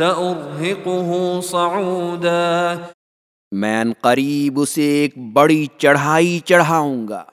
سأرهقه صعودا میں قریب اسے ایک بڑی چڑھائی چڑھاؤں گا۔